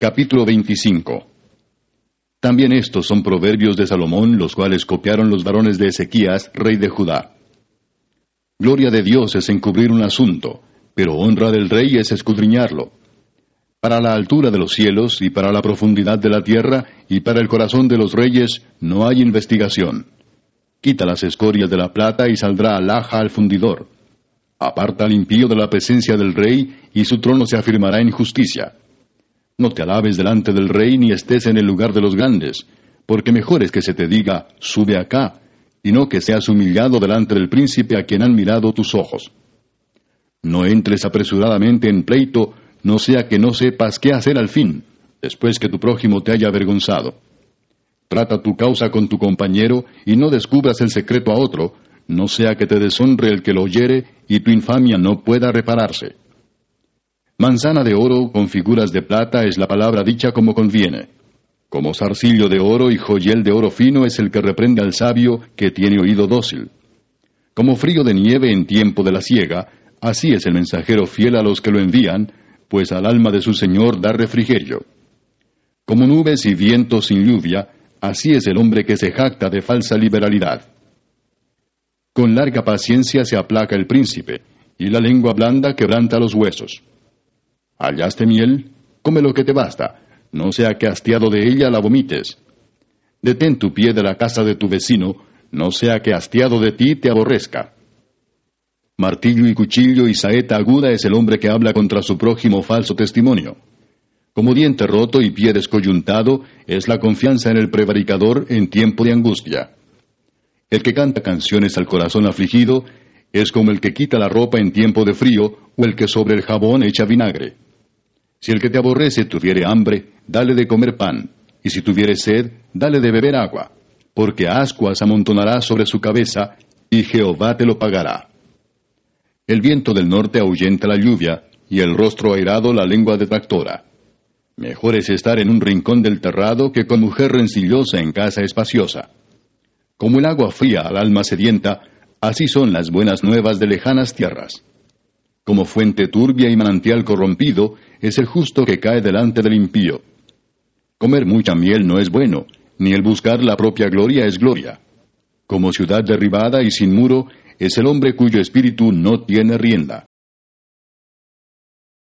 Capítulo 25 También estos son proverbios de Salomón, los cuales copiaron los varones de Ezequías, rey de Judá. Gloria de Dios es encubrir un asunto, pero honra del rey es escudriñarlo. Para la altura de los cielos y para la profundidad de la tierra y para el corazón de los reyes no hay investigación. Quita las escorias de la plata y saldrá alhaja al fundidor. Aparta al impío de la presencia del rey y su trono se afirmará en justicia. No te alabes delante del rey ni estés en el lugar de los grandes, porque mejor es que se te diga, sube acá, y no que seas humillado delante del príncipe a quien han mirado tus ojos. No entres apresuradamente en pleito, no sea que no sepas qué hacer al fin, después que tu prójimo te haya avergonzado. Trata tu causa con tu compañero y no descubras el secreto a otro, no sea que te deshonre el que lo oyere y tu infamia no pueda repararse. Manzana de oro con figuras de plata es la palabra dicha como conviene. Como zarcillo de oro y joyel de oro fino es el que reprende al sabio que tiene oído dócil. Como frío de nieve en tiempo de la siega, así es el mensajero fiel a los que lo envían, pues al alma de su Señor da refrigerio. Como nubes y vientos sin lluvia, así es el hombre que se jacta de falsa liberalidad. Con larga paciencia se aplaca el príncipe, y la lengua blanda quebranta los huesos. Hallaste miel, come lo que te basta, no sea que hastiado de ella la vomites. Detén tu pie de la casa de tu vecino, no sea que hastiado de ti te aborrezca. Martillo y cuchillo y saeta aguda es el hombre que habla contra su prójimo falso testimonio. Como diente roto y pie descoyuntado es la confianza en el prevaricador en tiempo de angustia. El que canta canciones al corazón afligido es como el que quita la ropa en tiempo de frío o el que sobre el jabón echa vinagre. Si el que te aborrece tuviere hambre, dale de comer pan, y si tuviere sed, dale de beber agua, porque ascuas amontonará sobre su cabeza, y Jehová te lo pagará. El viento del norte ahuyenta la lluvia, y el rostro airado la lengua detractora. Mejor es estar en un rincón del terrado que con mujer rencillosa en casa espaciosa. Como el agua fría al alma sedienta, así son las buenas nuevas de lejanas tierras. Como fuente turbia y manantial corrompido es el justo que cae delante del impío. Comer mucha miel no es bueno, ni el buscar la propia gloria es gloria. Como ciudad derribada y sin muro es el hombre cuyo espíritu no tiene rienda.